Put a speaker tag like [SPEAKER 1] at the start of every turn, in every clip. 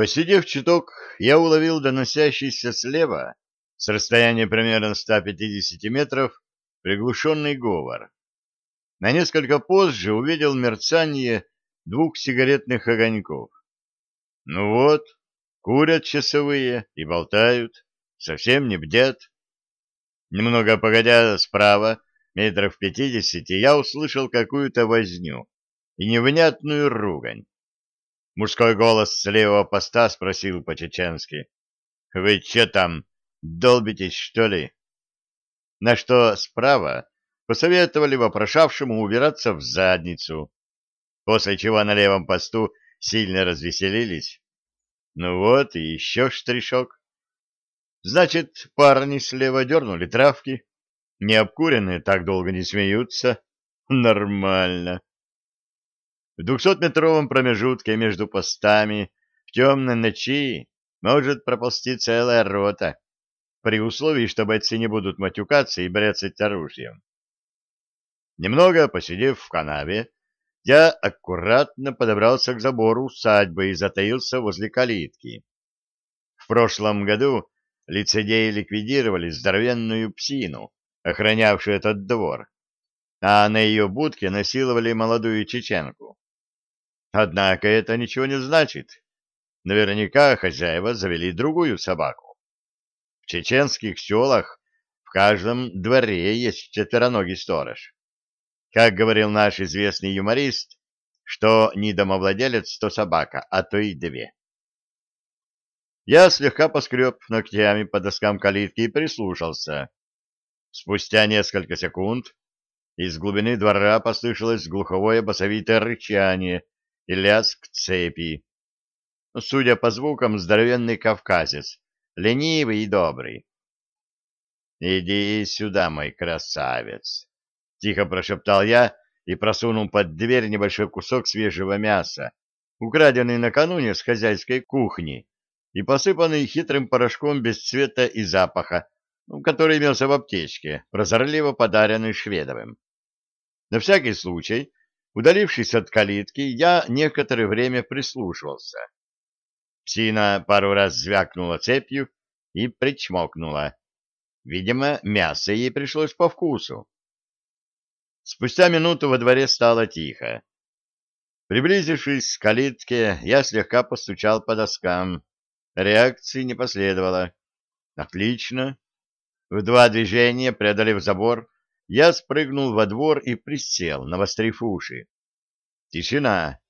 [SPEAKER 1] Посидев чуток, я уловил доносящийся слева, с расстояния примерно 150 метров, приглушенный говор. На несколько позже увидел мерцание двух сигаретных огоньков. Ну вот, курят часовые и болтают, совсем не бдят. Немного погодя справа, метров пятидесяти, я услышал какую-то возню и невнятную ругань. Мужской голос с левого поста спросил по-чеченски. — Вы че там, долбитесь, что ли? На что справа посоветовали вопрошавшему убираться в задницу, после чего на левом посту сильно развеселились. Ну вот и еще штришок. Значит, парни слева дернули травки. Необкуренные так долго не смеются. Нормально. В двухсотметровом промежутке между постами в темной ночи может проползти целая рота, при условии, что бойцы не будут матюкаться и бряцать оружием. Немного посидев в канаве, я аккуратно подобрался к забору усадьбы и затаился возле калитки. В прошлом году лицедеи ликвидировали здоровенную псину, охранявшую этот двор, а на ее будке насиловали молодую чеченку. Однако это ничего не значит. Наверняка хозяева завели другую собаку. В чеченских селах в каждом дворе есть четвероногий сторож. Как говорил наш известный юморист, что не домовладелец, то собака, а то и две. Я слегка поскреб ногтями по доскам калитки и прислушался. Спустя несколько секунд из глубины двора послышалось глуховое басовитое рычание — и лязг цепи. Судя по звукам, здоровенный кавказец, ленивый и добрый. «Иди сюда, мой красавец!» — тихо прошептал я и просунул под дверь небольшой кусок свежего мяса, украденный накануне с хозяйской кухни и посыпанный хитрым порошком без цвета и запаха, который имелся в аптечке, прозорливо подаренный Шведовым. На всякий случай Удалившись от калитки, я некоторое время прислушивался. Псина пару раз звякнула цепью и причмокнула. Видимо, мясо ей пришлось по вкусу. Спустя минуту во дворе стало тихо. Приблизившись к калитке, я слегка постучал по доскам. Реакции не последовало. Отлично. В два движения, преодолев забор, я спрыгнул во двор и присел, навострив уши. Тишина.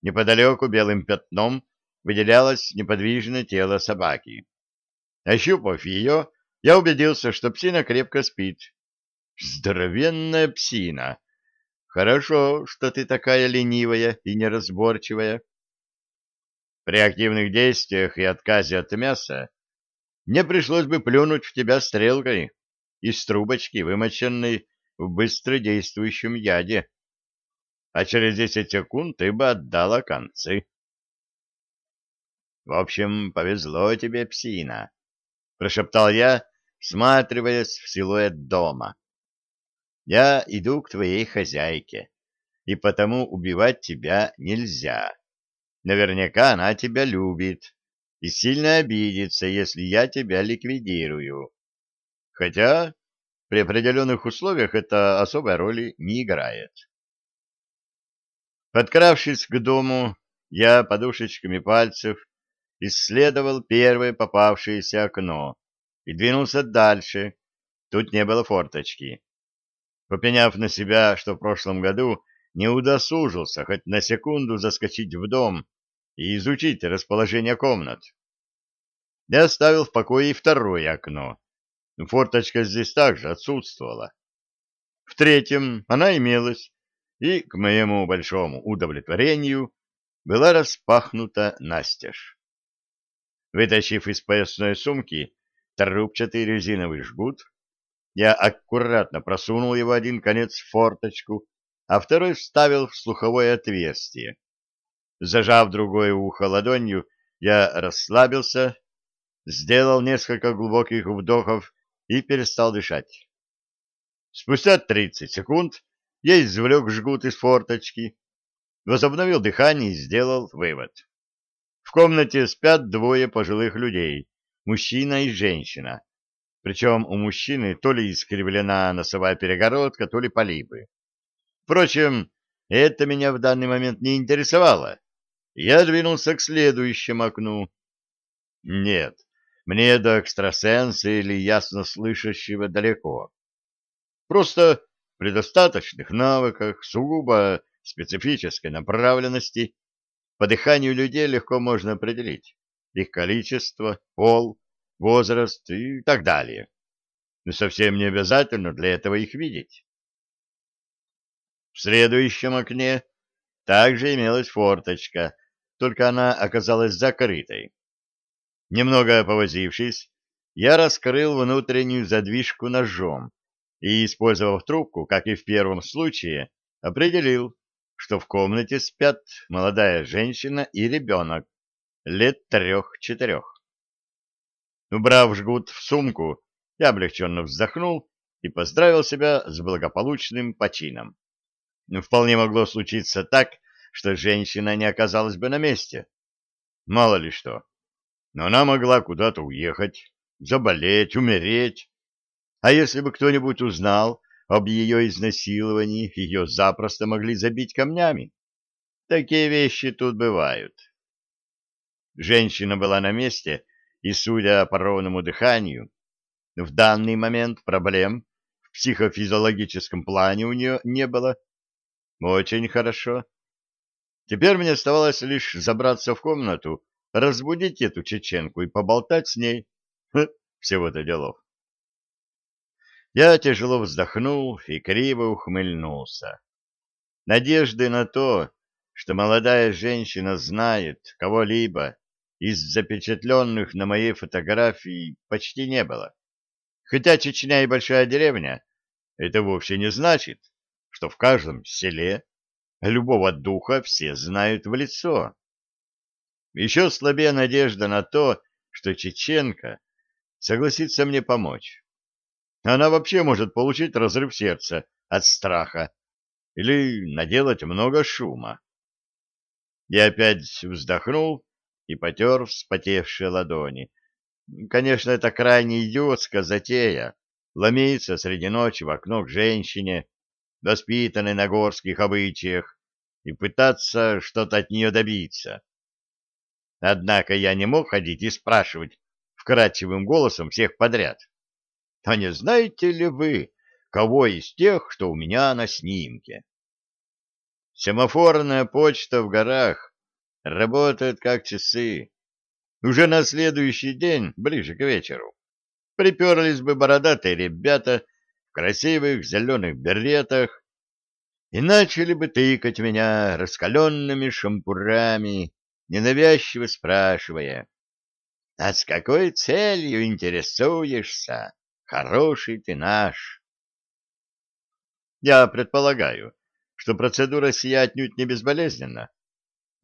[SPEAKER 1] Неподалеку белым пятном выделялось неподвижное тело собаки. Ощупав ее, я убедился, что псина крепко спит. Здоровенная псина! Хорошо, что ты такая ленивая и неразборчивая. При активных действиях и отказе от мяса мне пришлось бы плюнуть в тебя стрелкой из трубочки, вымоченной в быстродействующем яде. А через десять секунд ты бы отдала концы. В общем, повезло тебе, псина, — прошептал я, всматриваясь в силуэт дома. Я иду к твоей хозяйке, и потому убивать тебя нельзя. Наверняка она тебя любит и сильно обидится, если я тебя ликвидирую. Хотя при определенных условиях это особой роли не играет. Подкравшись к дому, я подушечками пальцев исследовал первое попавшееся окно и двинулся дальше. Тут не было форточки. Попеняв на себя, что в прошлом году не удосужился хоть на секунду заскочить в дом и изучить расположение комнат, я оставил в покое и второе окно Форточка здесь также отсутствовала. В третьем она имелась, и, к моему большому удовлетворению, была распахнута настежь. Вытащив из поясной сумки трубчатый резиновый жгут, я аккуратно просунул его один конец в форточку, а второй вставил в слуховое отверстие. Зажав другое ухо ладонью, я расслабился, сделал несколько глубоких вдохов и перестал дышать. Спустя 30 секунд я извлек жгут из форточки, возобновил дыхание и сделал вывод. В комнате спят двое пожилых людей, мужчина и женщина. Причем у мужчины то ли искривлена носовая перегородка, то ли полипы. Впрочем, это меня в данный момент не интересовало. Я двинулся к следующему окну. Нет, мне до экстрасенса или ясно слышащего далеко. Просто при достаточных навыках, сугубо специфической направленности, по дыханию людей легко можно определить их количество, пол, возраст и так далее. Но совсем не обязательно для этого их видеть. В следующем окне также имелась форточка, только она оказалась закрытой. Немного повозившись, я раскрыл внутреннюю задвижку ножом и, использовав трубку, как и в первом случае, определил, что в комнате спят молодая женщина и ребенок лет трех-четырех. Убрав жгут в сумку, я облегченно вздохнул и поздравил себя с благополучным почином. Вполне могло случиться так, что женщина не оказалась бы на месте. Мало ли что. Но она могла куда-то уехать, заболеть, умереть. А если бы кто-нибудь узнал об ее изнасиловании, ее запросто могли забить камнями. Такие вещи тут бывают. Женщина была на месте, и, судя по ровному дыханию, в данный момент проблем в психофизиологическом плане у нее не было. Очень хорошо. Теперь мне оставалось лишь забраться в комнату, разбудить эту чеченку и поболтать с ней. Всего-то делов. Я тяжело вздохнул и криво ухмыльнулся. Надежды на то, что молодая женщина знает кого-либо из запечатленных на моей фотографии, почти не было. Хотя Чечня и большая деревня, это вовсе не значит, что в каждом селе любого духа все знают в лицо. Еще слабее надежда на то, что Чеченка согласится мне помочь. Она вообще может получить разрыв сердца от страха или наделать много шума. Я опять вздохнул и потер вспотевшие ладони. Конечно, это крайне идиотская затея — ломиться среди ночи в окно к женщине, воспитанной на горских обычаях, и пытаться что-то от нее добиться. Однако я не мог ходить и спрашивать вкрадчивым голосом всех подряд. А не знаете ли вы, кого из тех, что у меня на снимке? Семафорная почта в горах работает как часы. Уже на следующий день, ближе к вечеру, приперлись бы бородатые ребята в красивых зеленых беретах и начали бы тыкать меня раскаленными шампурами, ненавязчиво спрашивая, «А с какой целью интересуешься?» Хороший ты наш. Я предполагаю, что процедура сия отнюдь не безболезненна,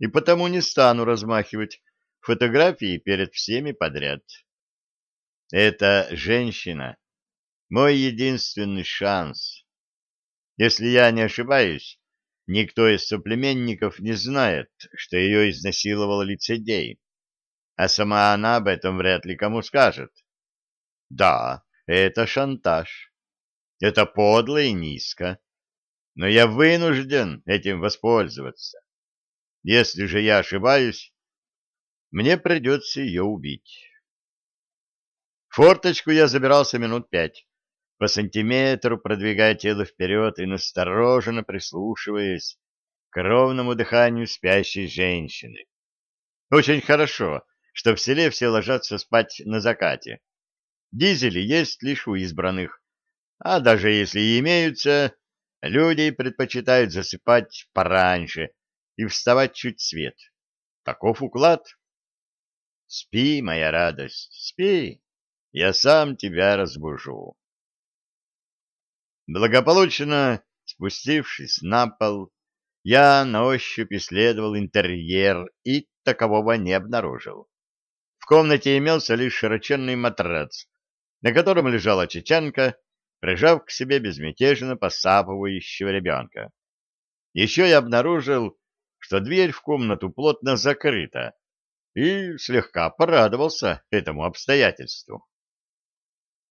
[SPEAKER 1] и потому не стану размахивать фотографии перед всеми подряд. Эта женщина — мой единственный шанс. Если я не ошибаюсь, никто из соплеменников не знает, что ее изнасиловал лицедей, а сама она об этом вряд ли кому скажет. Да, это шантаж. Это подло и низко. Но я вынужден этим воспользоваться. Если же я ошибаюсь, мне придется ее убить. Форточку я забирался минут пять, по сантиметру продвигая тело вперед и настороженно прислушиваясь к ровному дыханию спящей женщины. Очень хорошо, что в селе все ложатся спать на закате. Дизели есть лишь у избранных, а даже если и имеются, люди предпочитают засыпать пораньше и вставать чуть свет. Таков уклад. Спи, моя радость, спи, я сам тебя разбужу. Благополучно спустившись на пол, я на ощупь исследовал интерьер и такового не обнаружил. В комнате имелся лишь широченный матрац, на котором лежала чеченка, прижав к себе безмятежно посапывающего ребенка. Еще я обнаружил, что дверь в комнату плотно закрыта, и слегка порадовался этому обстоятельству.